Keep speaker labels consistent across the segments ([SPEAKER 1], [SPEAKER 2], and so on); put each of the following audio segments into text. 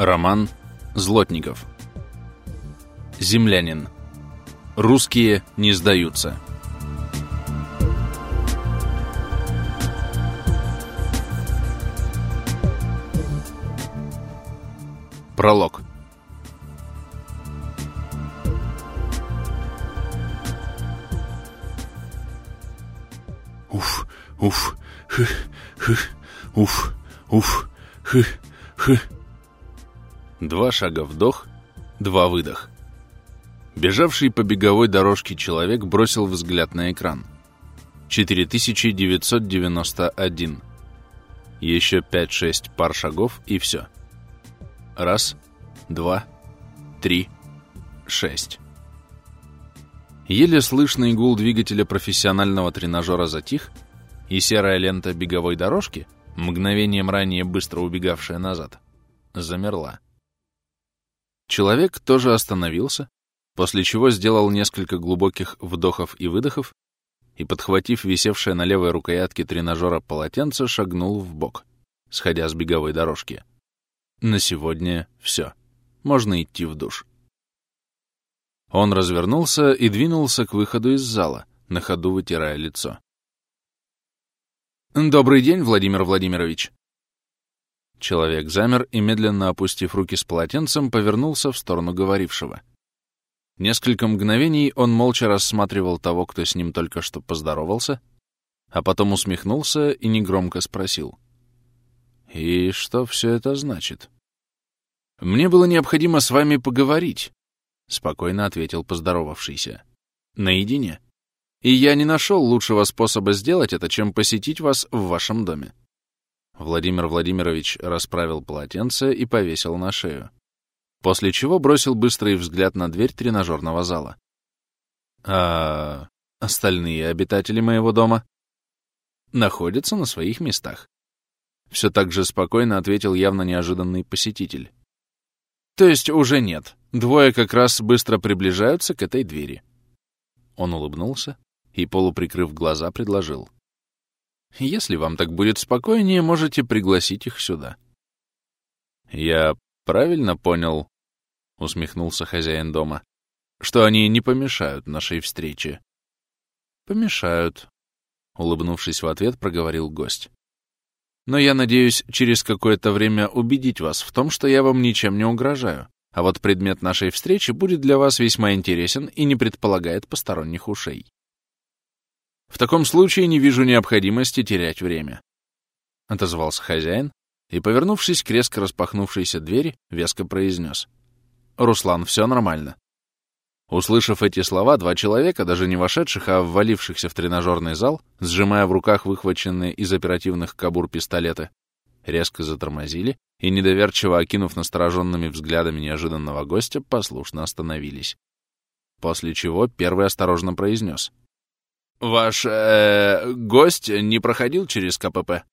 [SPEAKER 1] Роман Злотников. Землянин. Русские не сдаются. Пролог. Уф, уф, хы, хы, уф, уф, хы, хы. Два шага вдох, два выдох. Бежавший по беговой дорожке человек бросил взгляд на экран. 4991. Еще 5-6 пар шагов и все. Раз, два, три, шесть. Еле слышный гул двигателя профессионального тренажера затих, и серая лента беговой дорожки, мгновением ранее быстро убегавшая назад, замерла. Человек тоже остановился, после чего сделал несколько глубоких вдохов и выдохов и, подхватив висевшее на левой рукоятке тренажера полотенце, шагнул в бок, сходя с беговой дорожки. На сегодня все. Можно идти в душ. Он развернулся и двинулся к выходу из зала, на ходу вытирая лицо. «Добрый день, Владимир Владимирович!» Человек замер и, медленно опустив руки с полотенцем, повернулся в сторону говорившего. Несколько мгновений он молча рассматривал того, кто с ним только что поздоровался, а потом усмехнулся и негромко спросил. «И что все это значит?» «Мне было необходимо с вами поговорить», — спокойно ответил поздоровавшийся. «Наедине. И я не нашел лучшего способа сделать это, чем посетить вас в вашем доме». Владимир Владимирович расправил полотенце и повесил на шею. После чего бросил быстрый взгляд на дверь тренажерного зала. «А остальные обитатели моего дома?» «Находятся на своих местах». Все так же спокойно ответил явно неожиданный посетитель. То есть уже нет. Двое как раз быстро приближаются к этой двери. Он улыбнулся и, полуприкрыв глаза, предложил. Если вам так будет спокойнее, можете пригласить их сюда. Я правильно понял, усмехнулся хозяин дома, что они не помешают нашей встрече. Помешают, улыбнувшись в ответ, проговорил гость но я надеюсь через какое-то время убедить вас в том, что я вам ничем не угрожаю, а вот предмет нашей встречи будет для вас весьма интересен и не предполагает посторонних ушей. В таком случае не вижу необходимости терять время. Отозвался хозяин и, повернувшись к резко распахнувшейся двери, веско произнес. «Руслан, все нормально. Услышав эти слова, два человека, даже не вошедших, а ввалившихся в тренажерный зал, сжимая в руках выхваченные из оперативных кабур пистолеты, резко затормозили и, недоверчиво окинув настороженными взглядами неожиданного гостя, послушно остановились. После чего первый осторожно произнес. «Ваш э, гость не проходил через КПП?»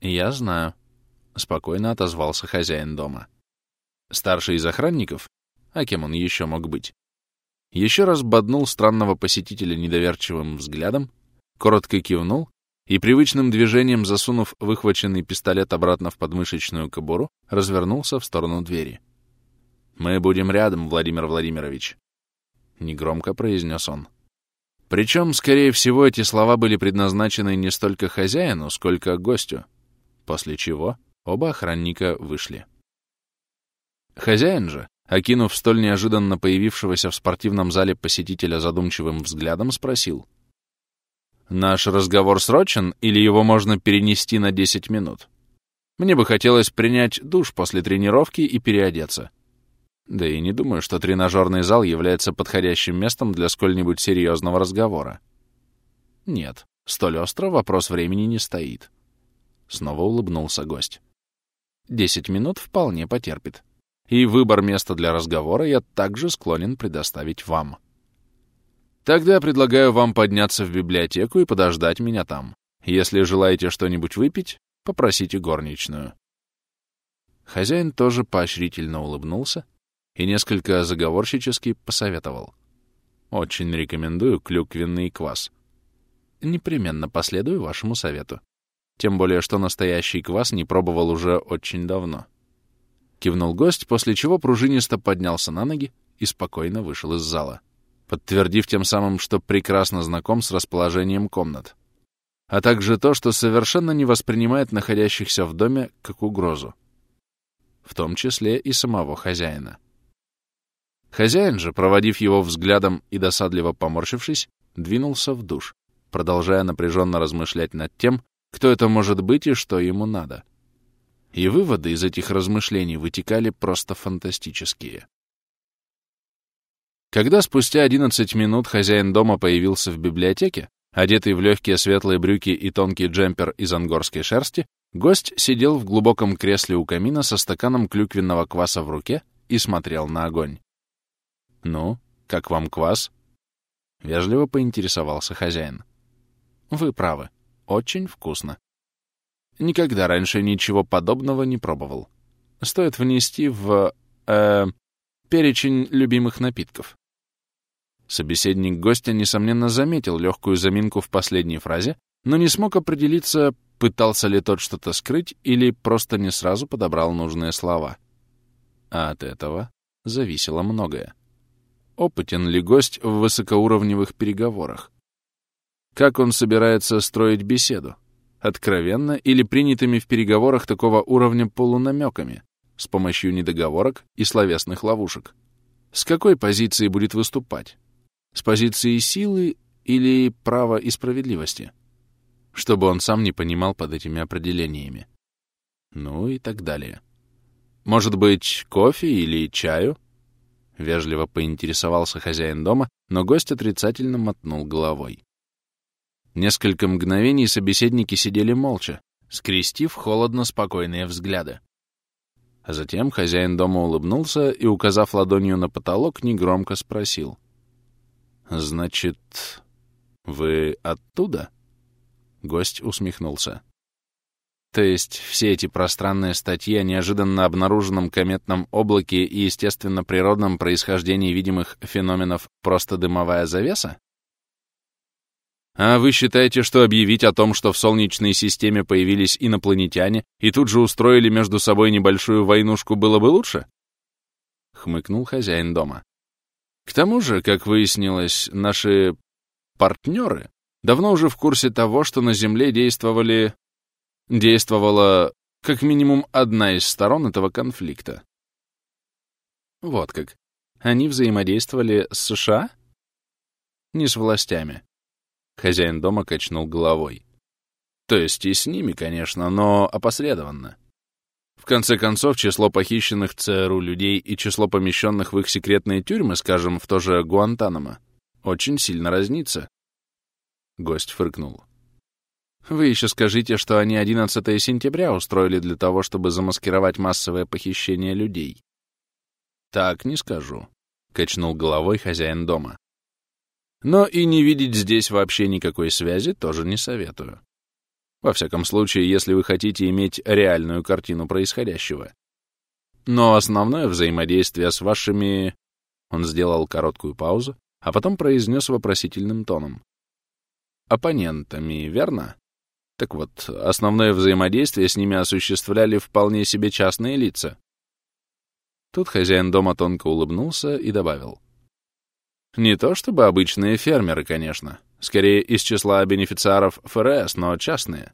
[SPEAKER 1] «Я знаю», — спокойно отозвался хозяин дома. Старший из охранников, а кем он еще мог быть, еще раз боднул странного посетителя недоверчивым взглядом, коротко кивнул и, привычным движением засунув выхваченный пистолет обратно в подмышечную кобуру, развернулся в сторону двери. «Мы будем рядом, Владимир Владимирович», — негромко произнес он. Причем, скорее всего, эти слова были предназначены не столько хозяину, сколько гостю, после чего оба охранника вышли. Хозяин же, окинув столь неожиданно появившегося в спортивном зале посетителя задумчивым взглядом, спросил. «Наш разговор срочен или его можно перенести на 10 минут? Мне бы хотелось принять душ после тренировки и переодеться. Да и не думаю, что тренажерный зал является подходящим местом для сколь-нибудь серьезного разговора. Нет, столь остро вопрос времени не стоит». Снова улыбнулся гость. «Десять минут вполне потерпит» и выбор места для разговора я также склонен предоставить вам. Тогда предлагаю вам подняться в библиотеку и подождать меня там. Если желаете что-нибудь выпить, попросите горничную. Хозяин тоже поощрительно улыбнулся и несколько заговорщически посоветовал. Очень рекомендую клюквенный квас. Непременно последую вашему совету. Тем более, что настоящий квас не пробовал уже очень давно. — кивнул гость, после чего пружинисто поднялся на ноги и спокойно вышел из зала, подтвердив тем самым, что прекрасно знаком с расположением комнат, а также то, что совершенно не воспринимает находящихся в доме как угрозу, в том числе и самого хозяина. Хозяин же, проводив его взглядом и досадливо поморщившись, двинулся в душ, продолжая напряженно размышлять над тем, кто это может быть и что ему надо. И выводы из этих размышлений вытекали просто фантастические. Когда спустя 11 минут хозяин дома появился в библиотеке, одетый в легкие светлые брюки и тонкий джемпер из ангорской шерсти, гость сидел в глубоком кресле у камина со стаканом клюквенного кваса в руке и смотрел на огонь. «Ну, как вам квас?» — вежливо поинтересовался хозяин. «Вы правы. Очень вкусно. Никогда раньше ничего подобного не пробовал. Стоит внести в... э перечень любимых напитков». Собеседник гостя, несомненно, заметил легкую заминку в последней фразе, но не смог определиться, пытался ли тот что-то скрыть или просто не сразу подобрал нужные слова. А от этого зависело многое. Опытен ли гость в высокоуровневых переговорах? Как он собирается строить беседу? Откровенно или принятыми в переговорах такого уровня полунамеками, с помощью недоговорок и словесных ловушек? С какой позиции будет выступать? С позиции силы или права и справедливости? Чтобы он сам не понимал под этими определениями. Ну и так далее. Может быть, кофе или чаю? — вежливо поинтересовался хозяин дома, но гость отрицательно мотнул головой. Несколько мгновений собеседники сидели молча, скрестив холодно-спокойные взгляды. А затем хозяин дома улыбнулся и, указав ладонью на потолок, негромко спросил. «Значит, вы оттуда?» Гость усмехнулся. То есть все эти пространные статьи о неожиданно обнаруженном кометном облаке и естественно-природном происхождении видимых феноменов просто дымовая завеса? А вы считаете, что объявить о том, что в Солнечной системе появились инопланетяне и тут же устроили между собой небольшую войнушку, было бы лучше? Хмыкнул хозяин дома. К тому же, как выяснилось, наши партнеры давно уже в курсе того, что на Земле действовали действовала как минимум одна из сторон этого конфликта. Вот как. Они взаимодействовали с США? Не с властями. Хозяин дома качнул головой. То есть и с ними, конечно, но опосредованно. В конце концов, число похищенных ЦРУ людей и число помещенных в их секретные тюрьмы, скажем, в то же Гуантанамо, очень сильно разнится. Гость фыркнул. Вы еще скажите, что они 11 сентября устроили для того, чтобы замаскировать массовое похищение людей. Так не скажу, — качнул головой хозяин дома. Но и не видеть здесь вообще никакой связи тоже не советую. Во всяком случае, если вы хотите иметь реальную картину происходящего. Но основное взаимодействие с вашими... Он сделал короткую паузу, а потом произнес вопросительным тоном. Оппонентами, верно? Так вот, основное взаимодействие с ними осуществляли вполне себе частные лица. Тут хозяин дома тонко улыбнулся и добавил. Не то чтобы обычные фермеры, конечно. Скорее, из числа бенефициаров ФРС, но частные.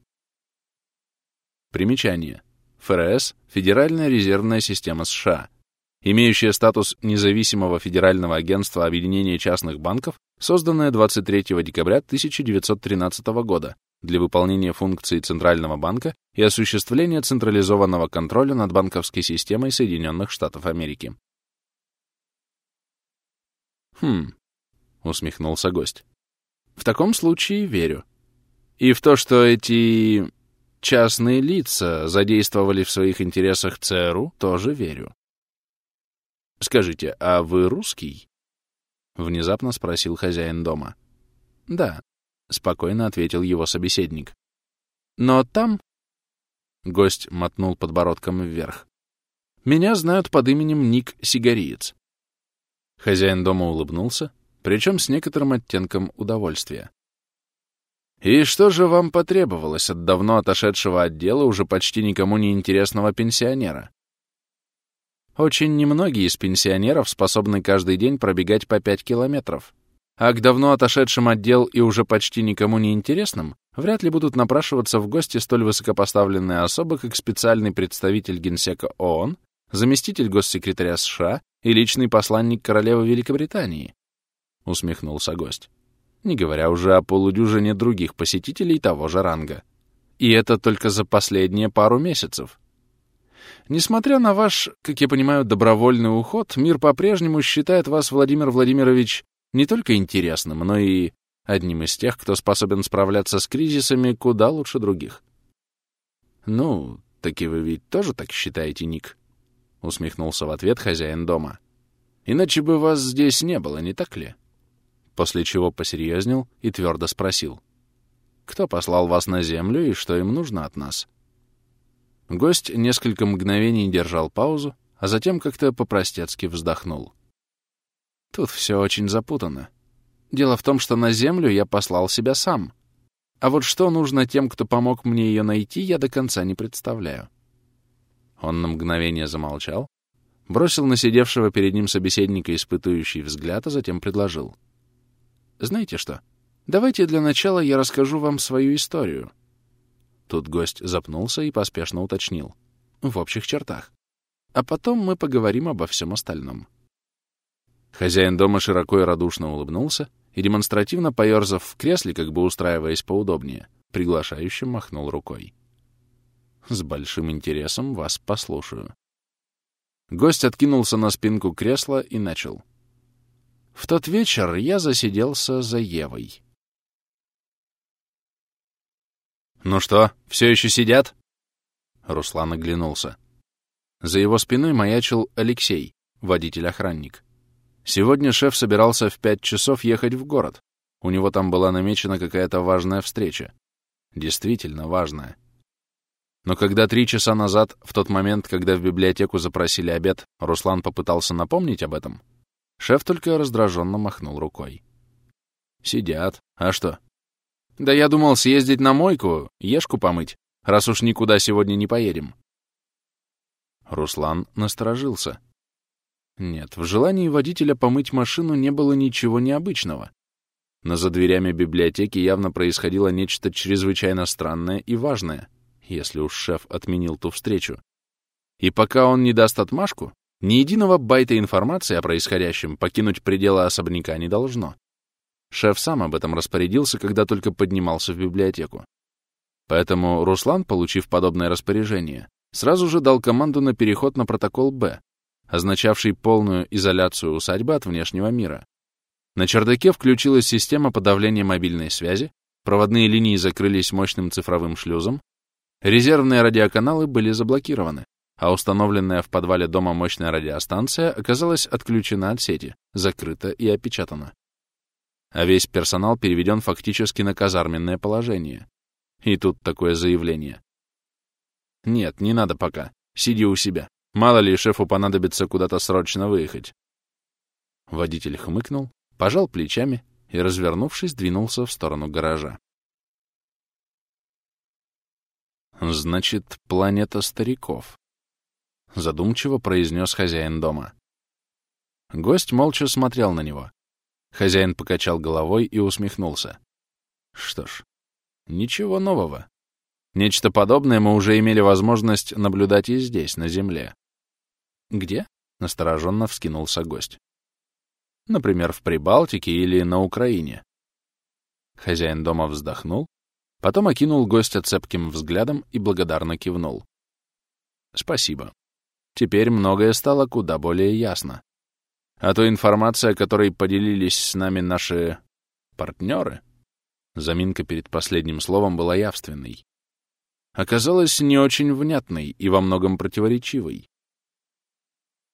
[SPEAKER 1] Примечание. ФРС — Федеральная резервная система США, имеющая статус независимого федерального агентства объединения частных банков, созданная 23 декабря 1913 года для выполнения функций Центрального банка и осуществления централизованного контроля над банковской системой Соединенных Штатов Америки. «Хм», — усмехнулся гость. «В таком случае верю. И в то, что эти частные лица задействовали в своих интересах ЦРУ, тоже верю. Скажите, а вы русский?» — внезапно спросил хозяин дома. «Да», — спокойно ответил его собеседник. «Но там...» — гость мотнул подбородком вверх. «Меня знают под именем Ник Сигариец». Хозяин дома улыбнулся, причем с некоторым оттенком удовольствия. «И что же вам потребовалось от давно отошедшего от дела уже почти никому не интересного пенсионера?» Очень немногие из пенсионеров способны каждый день пробегать по 5 километров. А к давно отошедшим отдел и уже почти никому не интересным вряд ли будут напрашиваться в гости столь высокопоставленные особы, как специальный представитель Генсека ООН, заместитель госсекретаря США и личный посланник королевы Великобритании, — усмехнулся гость. Не говоря уже о полудюжине других посетителей того же ранга. И это только за последние пару месяцев. Несмотря на ваш, как я понимаю, добровольный уход, мир по-прежнему считает вас, Владимир Владимирович, не только интересным, но и одним из тех, кто способен справляться с кризисами куда лучше других. «Ну, таки вы ведь тоже так считаете, Ник?» — усмехнулся в ответ хозяин дома. «Иначе бы вас здесь не было, не так ли?» После чего посерьезнел и твердо спросил. «Кто послал вас на землю и что им нужно от нас?» Гость несколько мгновений держал паузу, а затем как-то по-простецки вздохнул. Тут все очень запутанно. Дело в том, что на Землю я послал себя сам. А вот что нужно тем, кто помог мне ее найти, я до конца не представляю. Он на мгновение замолчал, бросил на сидевшего перед ним собеседника испытующий взгляд, а затем предложил. «Знаете что? Давайте для начала я расскажу вам свою историю». Тут гость запнулся и поспешно уточнил. В общих чертах. А потом мы поговорим обо всем остальном. Хозяин дома широко и радушно улыбнулся и, демонстративно поерзав в кресле, как бы устраиваясь поудобнее, приглашающим махнул рукой. «С большим интересом вас послушаю». Гость откинулся на спинку кресла и начал. В тот вечер я засиделся за Евой. «Ну что, все еще сидят?» Руслан оглянулся. За его спиной маячил Алексей, водитель-охранник. Сегодня шеф собирался в пять часов ехать в город. У него там была намечена какая-то важная встреча. Действительно важная. Но когда три часа назад, в тот момент, когда в библиотеку запросили обед, Руслан попытался напомнить об этом, шеф только раздраженно махнул рукой. «Сидят. А что?» «Да я думал съездить на мойку, ешку помыть, раз уж никуда сегодня не поедем». Руслан насторожился. Нет, в желании водителя помыть машину не было ничего необычного. Но за дверями библиотеки явно происходило нечто чрезвычайно странное и важное, если уж шеф отменил ту встречу. И пока он не даст отмашку, ни единого байта информации о происходящем покинуть пределы особняка не должно. Шеф сам об этом распорядился, когда только поднимался в библиотеку. Поэтому Руслан, получив подобное распоряжение, сразу же дал команду на переход на протокол «Б», означавший полную изоляцию усадьбы от внешнего мира. На чердаке включилась система подавления мобильной связи, проводные линии закрылись мощным цифровым шлюзом, резервные радиоканалы были заблокированы, а установленная в подвале дома мощная радиостанция оказалась отключена от сети, закрыта и опечатана. А весь персонал переведен фактически на казарменное положение. И тут такое заявление. Нет, не надо пока. Сиди у себя. Мало ли, шефу понадобится куда-то срочно выехать. Водитель хмыкнул, пожал плечами и, развернувшись, двинулся в сторону гаража. «Значит, планета стариков», — задумчиво произнес хозяин дома. Гость молча смотрел на него. Хозяин покачал головой и усмехнулся. Что ж, ничего нового. Нечто подобное мы уже имели возможность наблюдать и здесь, на Земле. «Где?» — настороженно вскинулся гость. «Например, в Прибалтике или на Украине». Хозяин дома вздохнул, потом окинул гостя цепким взглядом и благодарно кивнул. «Спасибо. Теперь многое стало куда более ясно. А то информация, которой поделились с нами наши партнеры, заминка перед последним словом была явственной, оказалась не очень внятной и во многом противоречивой.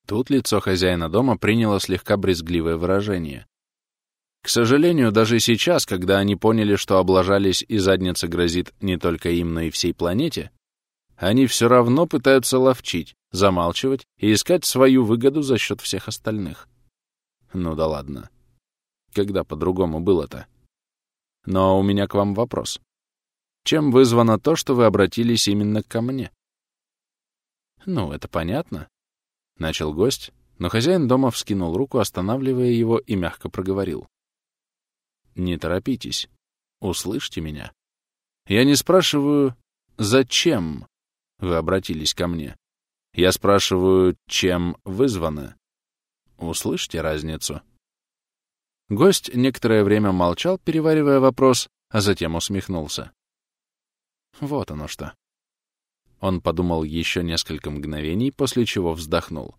[SPEAKER 1] Тут лицо хозяина дома приняло слегка брезгливое выражение. К сожалению, даже сейчас, когда они поняли, что облажались и задница грозит не только им, но и всей планете, они все равно пытаются ловчить, замалчивать и искать свою выгоду за счет всех остальных. Ну да ладно. Когда по-другому было-то? Но у меня к вам вопрос. Чем вызвано то, что вы обратились именно ко мне? Ну, это понятно. Начал гость, но хозяин дома вскинул руку, останавливая его, и мягко проговорил. «Не торопитесь. Услышьте меня. Я не спрашиваю, зачем вы обратились ко мне. Я спрашиваю, чем вызвано. Услышьте разницу?» Гость некоторое время молчал, переваривая вопрос, а затем усмехнулся. Вот оно что. Он подумал еще несколько мгновений, после чего вздохнул.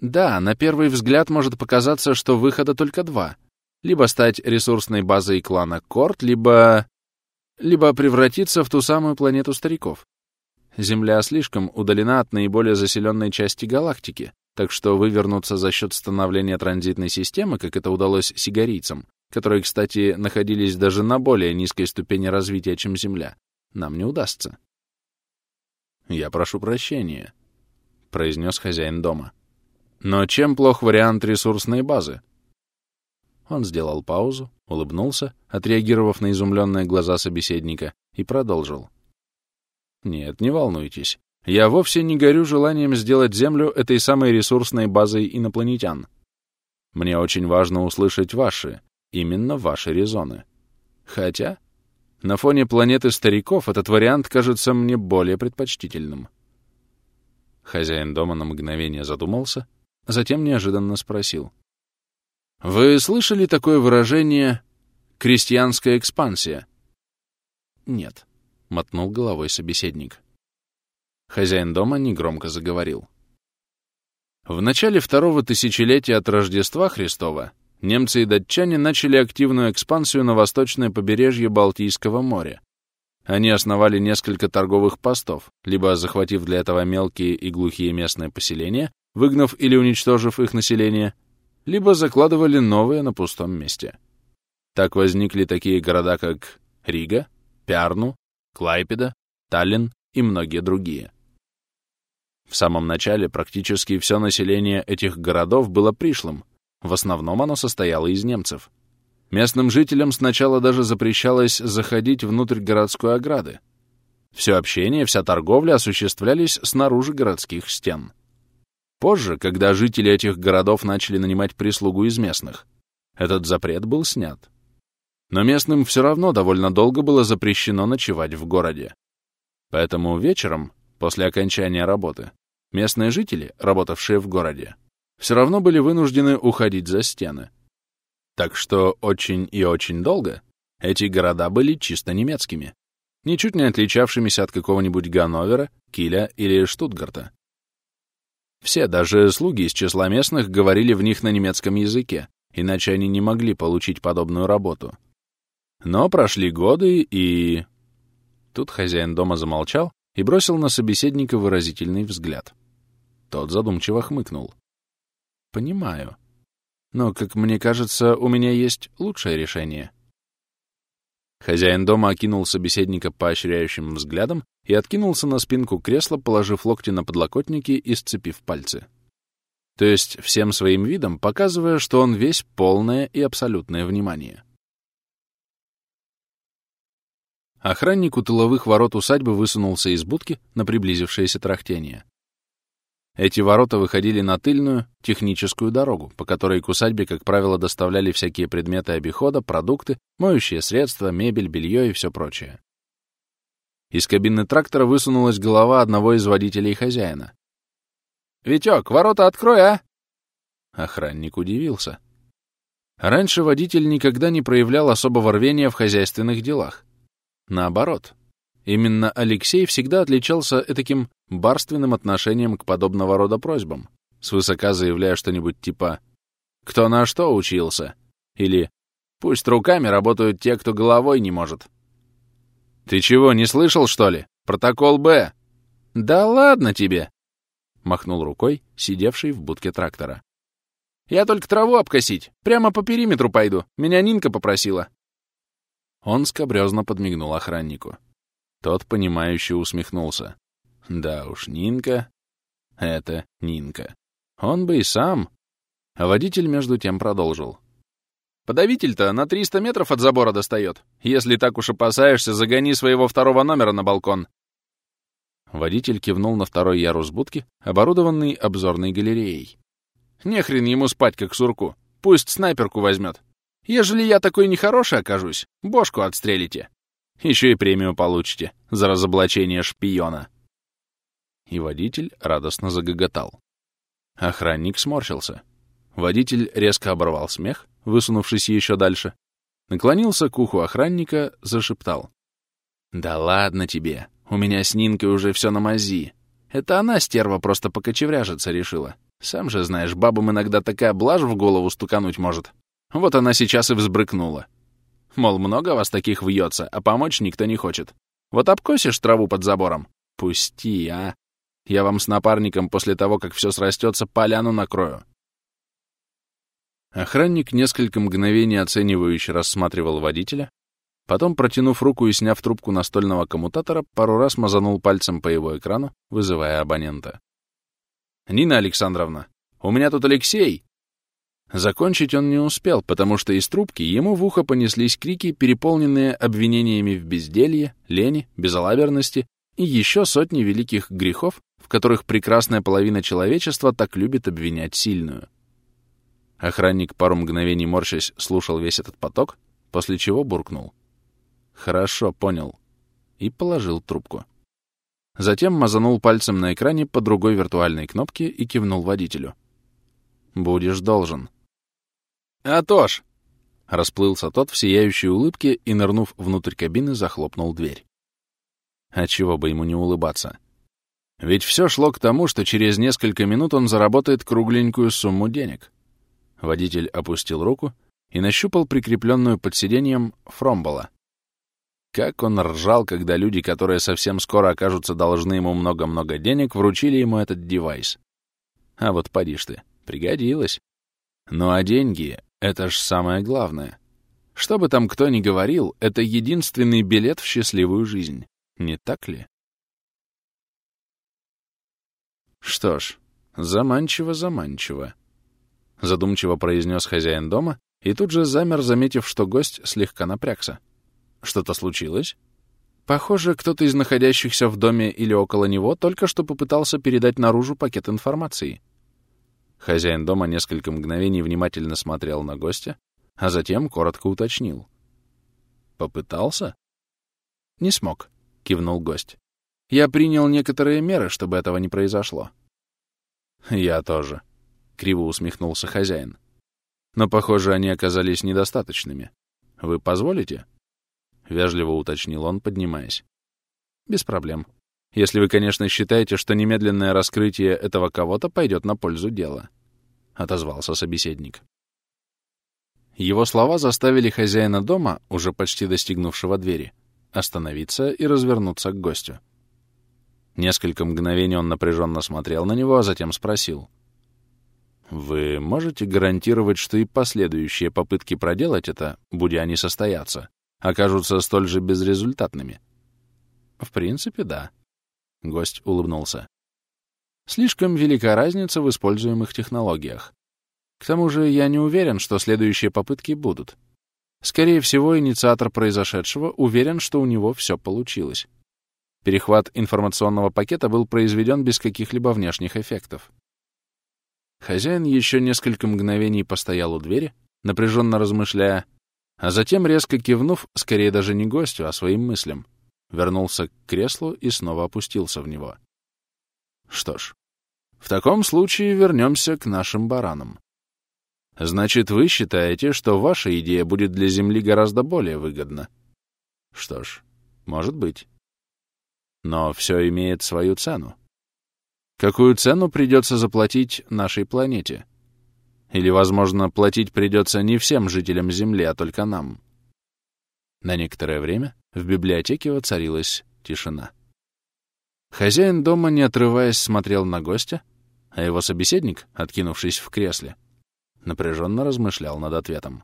[SPEAKER 1] Да, на первый взгляд может показаться, что выхода только два. Либо стать ресурсной базой клана Корт, либо... либо превратиться в ту самую планету стариков. Земля слишком удалена от наиболее заселенной части галактики, так что вывернуться за счет становления транзитной системы, как это удалось сигарийцам, которые, кстати, находились даже на более низкой ступени развития, чем Земля, нам не удастся. «Я прошу прощения», — произнес хозяин дома. «Но чем плох вариант ресурсной базы?» Он сделал паузу, улыбнулся, отреагировав на изумленные глаза собеседника, и продолжил. «Нет, не волнуйтесь. Я вовсе не горю желанием сделать Землю этой самой ресурсной базой инопланетян. Мне очень важно услышать ваши, именно ваши резоны. Хотя на фоне планеты стариков этот вариант кажется мне более предпочтительным. Хозяин дома на мгновение задумался, затем неожиданно спросил. «Вы слышали такое выражение «крестьянская экспансия»?» «Нет», — мотнул головой собеседник. Хозяин дома негромко заговорил. В начале второго тысячелетия от Рождества Христова немцы и датчане начали активную экспансию на восточное побережье Балтийского моря. Они основали несколько торговых постов, либо захватив для этого мелкие и глухие местные поселения, выгнав или уничтожив их население, либо закладывали новые на пустом месте. Так возникли такие города, как Рига, Пярну, Клайпеда, Таллин и многие другие. В самом начале практически все население этих городов было пришлым, в основном оно состояло из немцев. Местным жителям сначала даже запрещалось заходить внутрь городской ограды. Все общение, вся торговля осуществлялись снаружи городских стен. Позже, когда жители этих городов начали нанимать прислугу из местных, этот запрет был снят. Но местным все равно довольно долго было запрещено ночевать в городе. Поэтому вечером, после окончания работы, местные жители, работавшие в городе, все равно были вынуждены уходить за стены. Так что очень и очень долго эти города были чисто немецкими, ничуть не отличавшимися от какого-нибудь Ганновера, Киля или Штутгарта. Все, даже слуги из числа местных, говорили в них на немецком языке, иначе они не могли получить подобную работу. Но прошли годы, и... Тут хозяин дома замолчал и бросил на собеседника выразительный взгляд. Тот задумчиво хмыкнул. Понимаю. Но, как мне кажется, у меня есть лучшее решение. Хозяин дома окинул собеседника поощряющим взглядом и откинулся на спинку кресла, положив локти на подлокотники и сцепив пальцы. То есть всем своим видом показывая, что он весь полное и абсолютное внимание. Охранник у тыловых ворот усадьбы высунулся из будки на приблизившееся трахтение. Эти ворота выходили на тыльную, техническую дорогу, по которой к усадьбе, как правило, доставляли всякие предметы обихода, продукты, моющие средства, мебель, белье и все прочее. Из кабины трактора высунулась голова одного из водителей хозяина. «Витек, ворота открой, а!» Охранник удивился. Раньше водитель никогда не проявлял особого рвения в хозяйственных делах. Наоборот, Именно Алексей всегда отличался таким барственным отношением к подобного рода просьбам, свысока заявляя что-нибудь типа «Кто на что учился?» или «Пусть руками работают те, кто головой не может». «Ты чего, не слышал, что ли? Протокол Б!» «Да ладно тебе!» — махнул рукой, сидевший в будке трактора. «Я только траву обкосить. Прямо по периметру пойду. Меня Нинка попросила». Он скобрезно подмигнул охраннику. Тот, понимающе усмехнулся. Да уж, Нинка — это Нинка. Он бы и сам. А водитель между тем продолжил. Подавитель-то на 300 метров от забора достает. Если так уж опасаешься, загони своего второго номера на балкон. Водитель кивнул на второй ярус будки, оборудованный обзорной галереей. «Нехрен ему спать, как сурку. Пусть снайперку возьмет. Ежели я такой нехороший окажусь, бошку отстрелите. Еще и премию получите за разоблачение шпиона». И водитель радостно загоготал. Охранник сморщился. Водитель резко оборвал смех, высунувшись еще дальше, наклонился к уху охранника, зашептал. «Да ладно тебе, у меня с Нинкой уже все на мази. Это она, стерва, просто покочевряжиться решила. Сам же знаешь, бабам иногда такая блажь в голову стукануть может. Вот она сейчас и взбрыкнула. Мол, много вас таких вьется, а помочь никто не хочет. Вот обкосишь траву под забором? Пусти, а. Я вам с напарником после того, как все срастется, поляну накрою. Охранник несколько мгновений оценивающе рассматривал водителя, потом, протянув руку и сняв трубку настольного коммутатора, пару раз мазанул пальцем по его экрану, вызывая абонента. «Нина Александровна, у меня тут Алексей!» Закончить он не успел, потому что из трубки ему в ухо понеслись крики, переполненные обвинениями в безделье, лени, безалаберности и еще сотни великих грехов, в которых прекрасная половина человечества так любит обвинять сильную. Охранник, пару мгновений морщась, слушал весь этот поток, после чего буркнул. «Хорошо, понял». И положил трубку. Затем мазанул пальцем на экране по другой виртуальной кнопке и кивнул водителю. «Будешь должен». «А то ж!» Расплылся тот в сияющей улыбке и, нырнув внутрь кабины, захлопнул дверь. А чего бы ему не улыбаться? Ведь все шло к тому, что через несколько минут он заработает кругленькую сумму денег. Водитель опустил руку и нащупал прикрепленную под сиденьем фромбола. Как он ржал, когда люди, которые совсем скоро окажутся должны ему много-много денег, вручили ему этот девайс. А вот поди ты, пригодилось. Ну а деньги — это ж самое главное. Что бы там кто ни говорил, это единственный билет в счастливую жизнь. Не так ли? Что ж, заманчиво-заманчиво. — задумчиво произнес хозяин дома и тут же замер, заметив, что гость слегка напрягся. «Что-то случилось?» Похоже, кто-то из находящихся в доме или около него только что попытался передать наружу пакет информации. Хозяин дома несколько мгновений внимательно смотрел на гостя, а затем коротко уточнил. «Попытался?» «Не смог», — кивнул гость. «Я принял некоторые меры, чтобы этого не произошло». «Я тоже», — криво усмехнулся хозяин. «Но, похоже, они оказались недостаточными. Вы позволите?» — вежливо уточнил он, поднимаясь. «Без проблем. Если вы, конечно, считаете, что немедленное раскрытие этого кого-то пойдет на пользу дела», — отозвался собеседник. Его слова заставили хозяина дома, уже почти достигнувшего двери, остановиться и развернуться к гостю. Несколько мгновений он напряженно смотрел на него, а затем спросил. Вы можете гарантировать, что и последующие попытки проделать это, будь они состояться, окажутся столь же безрезультатными? В принципе, да. Гость улыбнулся. Слишком велика разница в используемых технологиях. К тому же я не уверен, что следующие попытки будут. Скорее всего, инициатор произошедшего уверен, что у него все получилось. Перехват информационного пакета был произведен без каких-либо внешних эффектов. Хозяин еще несколько мгновений постоял у двери, напряженно размышляя, а затем, резко кивнув, скорее даже не гостю, а своим мыслям, вернулся к креслу и снова опустился в него. Что ж, в таком случае вернемся к нашим баранам. Значит, вы считаете, что ваша идея будет для Земли гораздо более выгодна? Что ж, может быть. Но все имеет свою цену. Какую цену придется заплатить нашей планете? Или, возможно, платить придется не всем жителям Земли, а только нам? На некоторое время в библиотеке воцарилась тишина. Хозяин дома, не отрываясь, смотрел на гостя, а его собеседник, откинувшись в кресле, напряженно размышлял над ответом.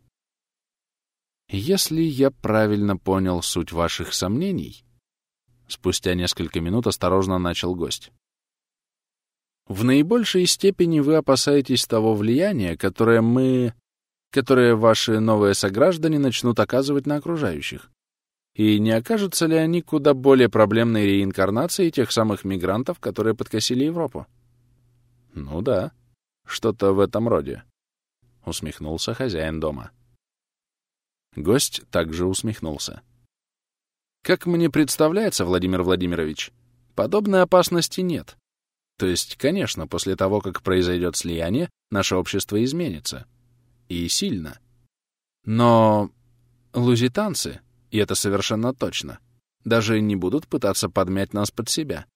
[SPEAKER 1] «Если я правильно понял суть ваших сомнений...» Спустя несколько минут осторожно начал гость. В наибольшей степени вы опасаетесь того влияния, которое мы... которое ваши новые сограждане начнут оказывать на окружающих. И не окажутся ли они куда более проблемной реинкарнацией тех самых мигрантов, которые подкосили Европу? Ну да, что-то в этом роде, — усмехнулся хозяин дома. Гость также усмехнулся. Как мне представляется, Владимир Владимирович, подобной опасности нет. То есть, конечно, после того, как произойдет слияние, наше общество изменится. И сильно. Но лузитанцы, и это совершенно точно, даже не будут пытаться подмять нас под себя,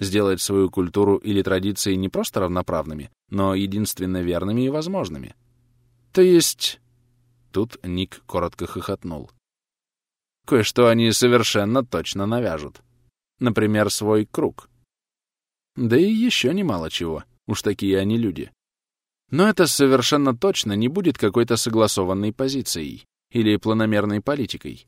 [SPEAKER 1] сделать свою культуру или традиции не просто равноправными, но единственно верными и возможными. То есть... Тут Ник коротко хохотнул. Кое-что они совершенно точно навяжут. Например, свой круг. Да и еще немало чего. Уж такие они люди. Но это совершенно точно не будет какой-то согласованной позицией или планомерной политикой.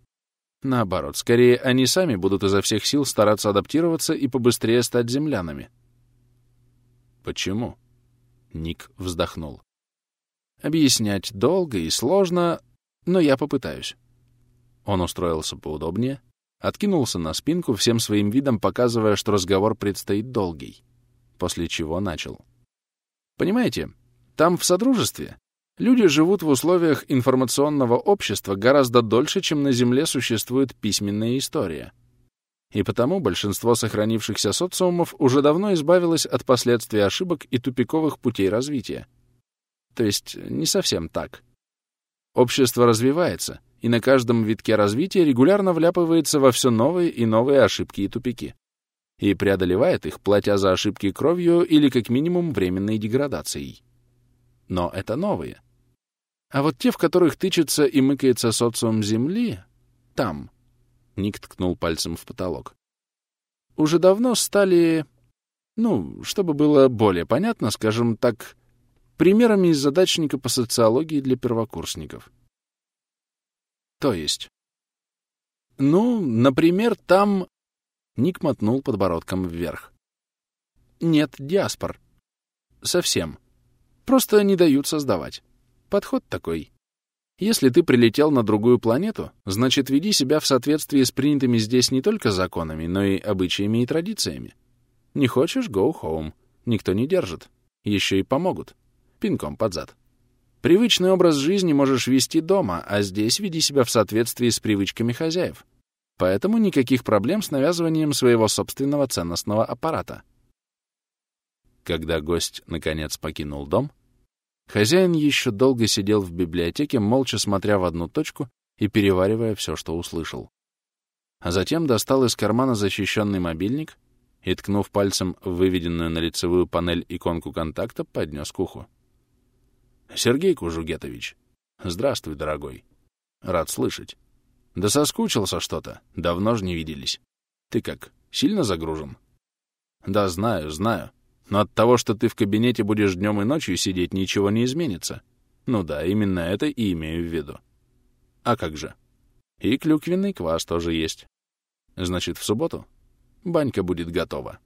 [SPEAKER 1] Наоборот, скорее они сами будут изо всех сил стараться адаптироваться и побыстрее стать землянами. Почему? Ник вздохнул. Объяснять долго и сложно, но я попытаюсь. Он устроился поудобнее, откинулся на спинку, всем своим видом показывая, что разговор предстоит долгий, после чего начал. Понимаете, там, в Содружестве, Люди живут в условиях информационного общества гораздо дольше, чем на Земле существует письменная история. И потому большинство сохранившихся социумов уже давно избавилось от последствий ошибок и тупиковых путей развития. То есть не совсем так. Общество развивается, и на каждом витке развития регулярно вляпывается во все новые и новые ошибки и тупики. И преодолевает их, платя за ошибки кровью или как минимум временной деградацией. Но это новые — а вот те, в которых тычется и мыкается социум Земли, там, — Ник ткнул пальцем в потолок, — уже давно стали, ну, чтобы было более понятно, скажем так, примерами из задачника по социологии для первокурсников. То есть? Ну, например, там... Ник мотнул подбородком вверх. Нет диаспор. Совсем. Просто не дают создавать. Подход такой. Если ты прилетел на другую планету, значит, веди себя в соответствии с принятыми здесь не только законами, но и обычаями и традициями. Не хочешь — go home. Никто не держит. Еще и помогут. Пинком под зад. Привычный образ жизни можешь вести дома, а здесь веди себя в соответствии с привычками хозяев. Поэтому никаких проблем с навязыванием своего собственного ценностного аппарата. Когда гость, наконец, покинул дом, Хозяин еще долго сидел в библиотеке, молча смотря в одну точку и переваривая все, что услышал. А затем достал из кармана защищенный мобильник и, ткнув пальцем в выведенную на лицевую панель иконку контакта, поднес к уху. «Сергей Кужугетович, здравствуй, дорогой. Рад слышать. Да соскучился что-то, давно ж не виделись. Ты как, сильно загружен?» «Да, знаю, знаю. Но от того, что ты в кабинете будешь днем и ночью сидеть, ничего не изменится. Ну да, именно это и имею в виду. А как же? И клюквенный квас тоже есть. Значит, в субботу банька будет готова.